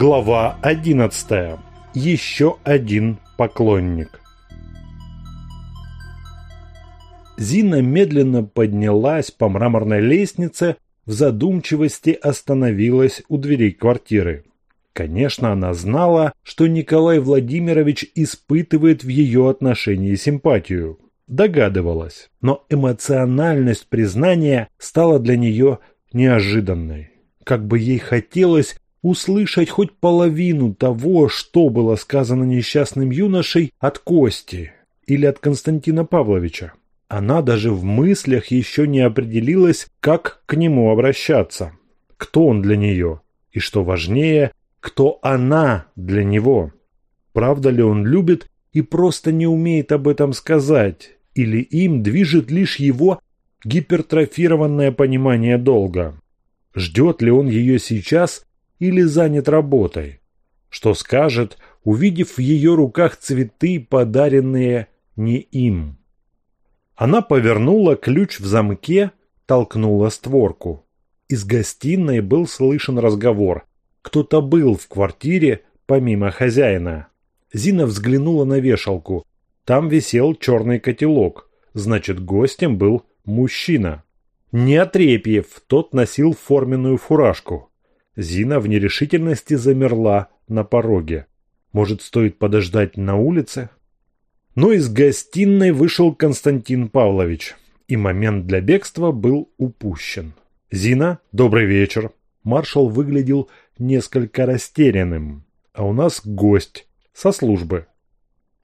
Глава 11. Еще один поклонник. Зина медленно поднялась по мраморной лестнице, в задумчивости остановилась у дверей квартиры. Конечно, она знала, что Николай Владимирович испытывает в ее отношении симпатию. Догадывалась, но эмоциональность признания стала для нее неожиданной. Как бы ей хотелось услышать хоть половину того, что было сказано несчастным юношей от Кости или от Константина Павловича. Она даже в мыслях еще не определилась, как к нему обращаться, кто он для нее, и, что важнее, кто она для него. Правда ли он любит и просто не умеет об этом сказать, или им движет лишь его гипертрофированное понимание долга. Ждет ли он ее сейчас или занят работой. Что скажет, увидев в ее руках цветы, подаренные не им. Она повернула ключ в замке, толкнула створку. Из гостиной был слышен разговор. Кто-то был в квартире, помимо хозяина. Зина взглянула на вешалку. Там висел черный котелок. Значит, гостем был мужчина. Не Отрепьев, тот носил форменную фуражку. Зина в нерешительности замерла на пороге. Может, стоит подождать на улице? Но из гостиной вышел Константин Павлович, и момент для бегства был упущен. «Зина, добрый вечер!» Маршал выглядел несколько растерянным. «А у нас гость. Со службы».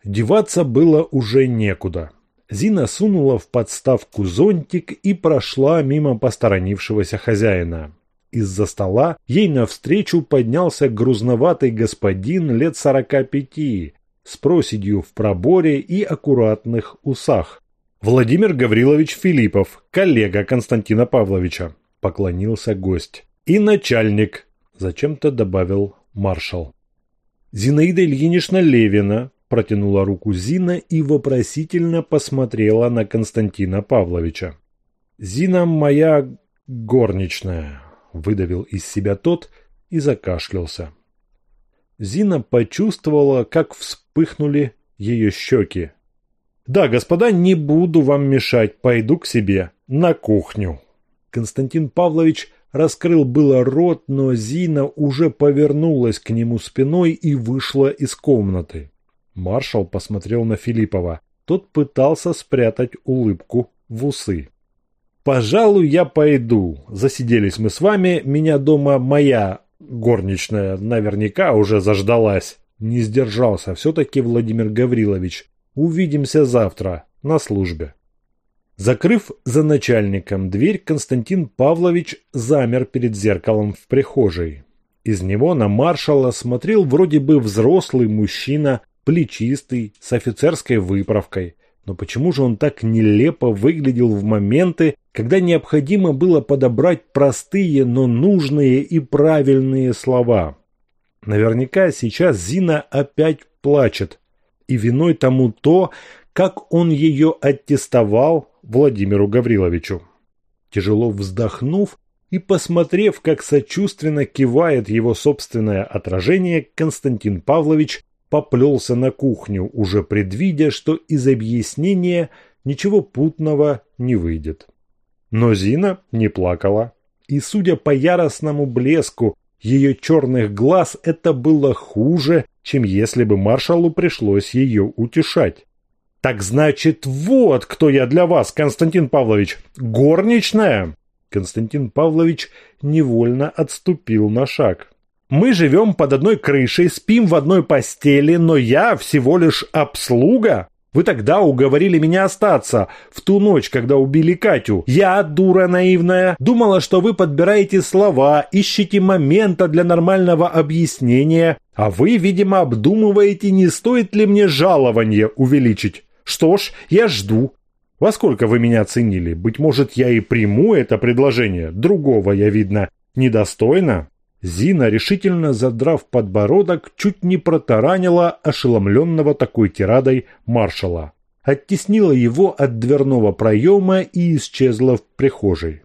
Деваться было уже некуда. Зина сунула в подставку зонтик и прошла мимо посторонившегося хозяина. Из-за стола ей навстречу поднялся грузноватый господин лет сорока пяти, с проседью в проборе и аккуратных усах. «Владимир Гаврилович Филиппов, коллега Константина Павловича», – поклонился гость. «И начальник», – зачем-то добавил маршал. «Зинаида Ильинична Левина», – протянула руку Зина и вопросительно посмотрела на Константина Павловича. «Зина моя горничная», выдавил из себя тот и закашлялся. Зина почувствовала, как вспыхнули ее щеки. «Да, господа, не буду вам мешать, пойду к себе, на кухню». Константин Павлович раскрыл было рот, но Зина уже повернулась к нему спиной и вышла из комнаты. Маршал посмотрел на Филиппова. Тот пытался спрятать улыбку в усы. «Пожалуй, я пойду. Засиделись мы с вами. Меня дома моя горничная наверняка уже заждалась». Не сдержался все-таки Владимир Гаврилович. «Увидимся завтра на службе». Закрыв за начальником дверь, Константин Павлович замер перед зеркалом в прихожей. Из него на маршала смотрел вроде бы взрослый мужчина, плечистый, с офицерской выправкой – но почему же он так нелепо выглядел в моменты, когда необходимо было подобрать простые, но нужные и правильные слова? Наверняка сейчас Зина опять плачет. И виной тому то, как он ее аттестовал Владимиру Гавриловичу. Тяжело вздохнув и посмотрев, как сочувственно кивает его собственное отражение, Константин Павлович поплелся на кухню, уже предвидя, что из объяснения ничего путного не выйдет. Но Зина не плакала. И, судя по яростному блеску ее черных глаз, это было хуже, чем если бы маршалу пришлось ее утешать. «Так значит, вот кто я для вас, Константин Павлович! Горничная!» Константин Павлович невольно отступил на шаг. Мы живем под одной крышей, спим в одной постели, но я всего лишь обслуга. Вы тогда уговорили меня остаться, в ту ночь, когда убили Катю. Я, дура наивная, думала, что вы подбираете слова, ищете момента для нормального объяснения, а вы, видимо, обдумываете, не стоит ли мне жалование увеличить. Что ж, я жду. Во сколько вы меня оценили? Быть может, я и приму это предложение. Другого я, видно, недостойна. Зина, решительно задрав подбородок, чуть не протаранила ошеломленного такой тирадой маршала. Оттеснила его от дверного проема и исчезла в прихожей.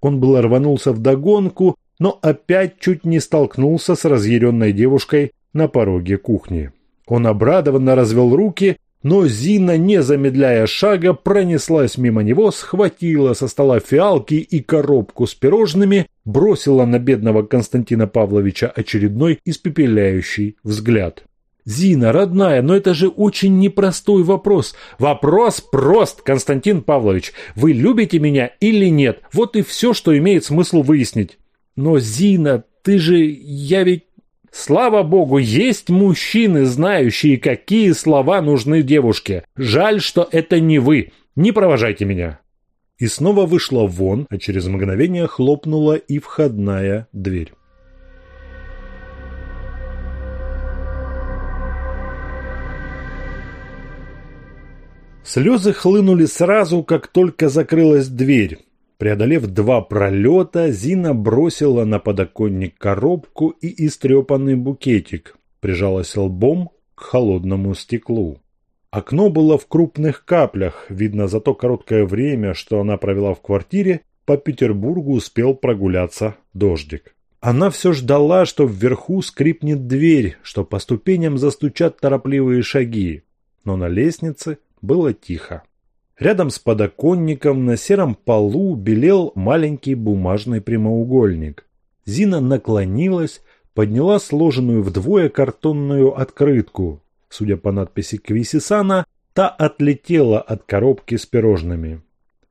Он было рванулся вдогонку, но опять чуть не столкнулся с разъяренной девушкой на пороге кухни. Он обрадованно развел руки, но Зина, не замедляя шага, пронеслась мимо него, схватила со стола фиалки и коробку с пирожными, бросила на бедного Константина Павловича очередной испепеляющий взгляд. «Зина, родная, но это же очень непростой вопрос. Вопрос прост, Константин Павлович. Вы любите меня или нет? Вот и все, что имеет смысл выяснить». «Но, Зина, ты же... Я ведь Слава богу, есть мужчины, знающие, какие слова нужны девушке. Жаль, что это не вы. Не провожайте меня. И снова вышла вон, а через мгновение хлопнула и входная дверь. Слезы хлынули сразу, как только закрылась дверь. Преодолев два пролета, Зина бросила на подоконник коробку и истрепанный букетик, прижалась лбом к холодному стеклу. Окно было в крупных каплях, видно за то короткое время, что она провела в квартире, по Петербургу успел прогуляться дождик. Она все ждала, что вверху скрипнет дверь, что по ступеням застучат торопливые шаги, но на лестнице было тихо. Рядом с подоконником на сером полу белел маленький бумажный прямоугольник. Зина наклонилась, подняла сложенную вдвое картонную открытку. Судя по надписи Квисисана, та отлетела от коробки с пирожными.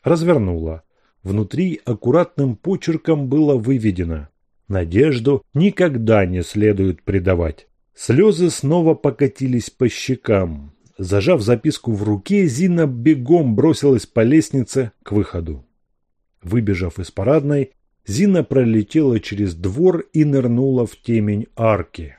Развернула. Внутри аккуратным почерком было выведено «Надежду никогда не следует предавать». Слезы снова покатились по щекам. Зажав записку в руке, Зина бегом бросилась по лестнице к выходу. Выбежав из парадной, Зина пролетела через двор и нырнула в темень арки.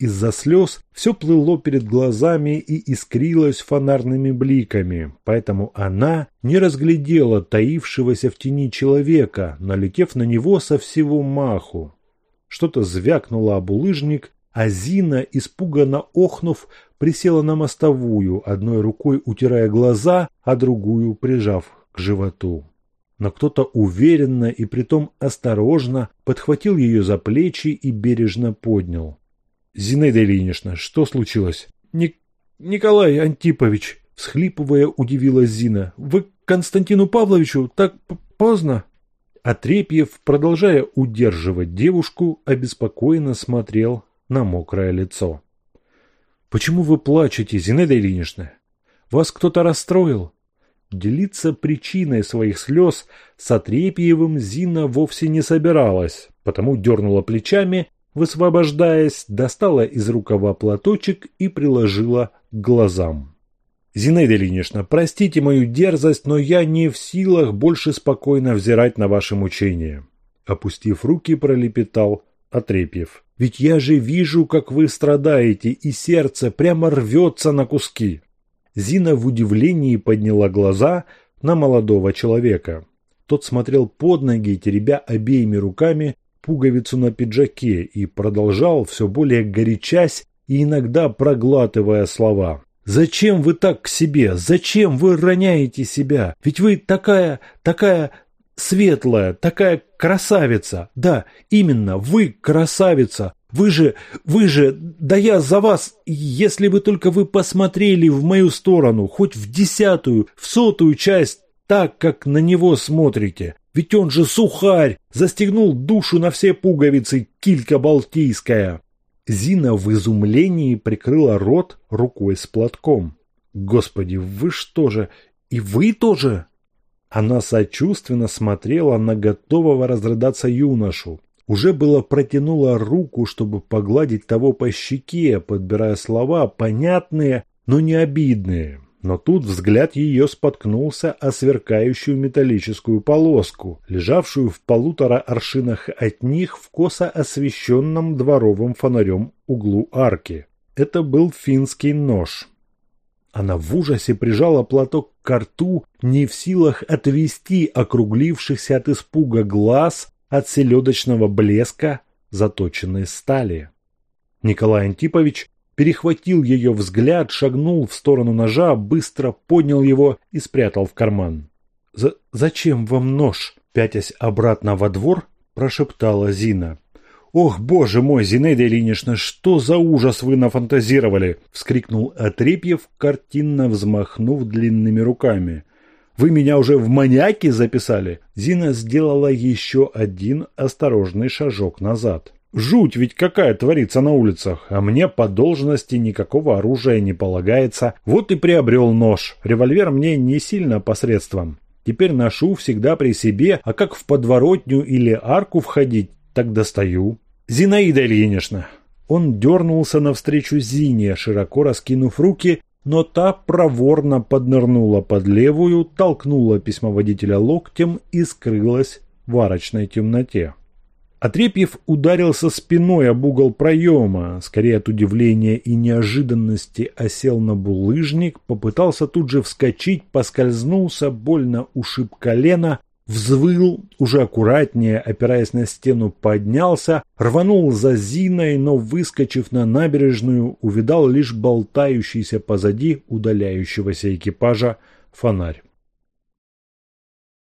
Из-за слез все плыло перед глазами и искрилось фонарными бликами, поэтому она не разглядела таившегося в тени человека, налетев на него со всего маху. Что-то звякнуло об улыжник, а Зина, испуганно охнув, присела на мостовую, одной рукой утирая глаза, а другую прижав к животу. Но кто-то уверенно и притом осторожно подхватил ее за плечи и бережно поднял. «Зинаида Ильинична, что случилось?» Ник «Николай Антипович», — всхлипывая, удивилась Зина. «Вы Константину Павловичу так поздно?» Отрепьев, продолжая удерживать девушку, обеспокоенно смотрел на мокрое лицо. «Почему вы плачете, Зинаида Ильинична? Вас кто-то расстроил?» Делиться причиной своих слез с Отрепьевым Зина вовсе не собиралась, потому дернула плечами, высвобождаясь, достала из рукава платочек и приложила к глазам. «Зинаида Ильинична, простите мою дерзость, но я не в силах больше спокойно взирать на ваши мучения». Опустив руки, пролепетал Отрепьев. Ведь я же вижу, как вы страдаете, и сердце прямо рвется на куски. Зина в удивлении подняла глаза на молодого человека. Тот смотрел под ноги, теребя обеими руками пуговицу на пиджаке и продолжал, все более горячась и иногда проглатывая слова. «Зачем вы так к себе? Зачем вы роняете себя? Ведь вы такая, такая светлая, такая красавица. Да, именно, вы красавица. Вы же, вы же, да я за вас, если бы только вы посмотрели в мою сторону, хоть в десятую, в сотую часть, так, как на него смотрите. Ведь он же сухарь, застегнул душу на все пуговицы, килька балтийская. Зина в изумлении прикрыла рот рукой с платком. Господи, вы что же, и вы тоже? Она сочувственно смотрела на готового разрыдаться юношу. Уже было протянула руку, чтобы погладить того по щеке, подбирая слова, понятные, но не обидные. Но тут взгляд ее споткнулся о сверкающую металлическую полоску, лежавшую в полутора аршинах от них в косо освещенном дворовым фонарем углу арки. Это был финский нож. Она в ужасе прижала платок к рту, не в силах отвести округлившихся от испуга глаз от селедочного блеска заточенной стали. Николай Антипович перехватил ее взгляд, шагнул в сторону ножа, быстро поднял его и спрятал в карман. «Зачем вам нож?» Пятясь обратно во двор, прошептала Зина. «Ох, боже мой, Зинаида Ильинична, что за ужас вы нафантазировали!» – вскрикнул Отрепьев, картинно взмахнув длинными руками. «Вы меня уже в маньяки записали?» Зина сделала еще один осторожный шажок назад. «Жуть ведь какая творится на улицах, а мне по должности никакого оружия не полагается. Вот и приобрел нож. Револьвер мне не сильно посредством. Теперь ношу всегда при себе, а как в подворотню или арку входить, так достаю. Зинаида Ильинична. Он дернулся навстречу Зине, широко раскинув руки, но та проворно поднырнула под левую, толкнула письмоводителя локтем и скрылась в арочной темноте. Отрепьев ударился спиной об угол проема, скорее от удивления и неожиданности осел на булыжник, попытался тут же вскочить, поскользнулся, больно ушиб колено, взвыл, уже аккуратнее, опираясь на стену, поднялся, рванул за Зиной, но, выскочив на набережную, увидал лишь болтающийся позади удаляющегося экипажа фонарь.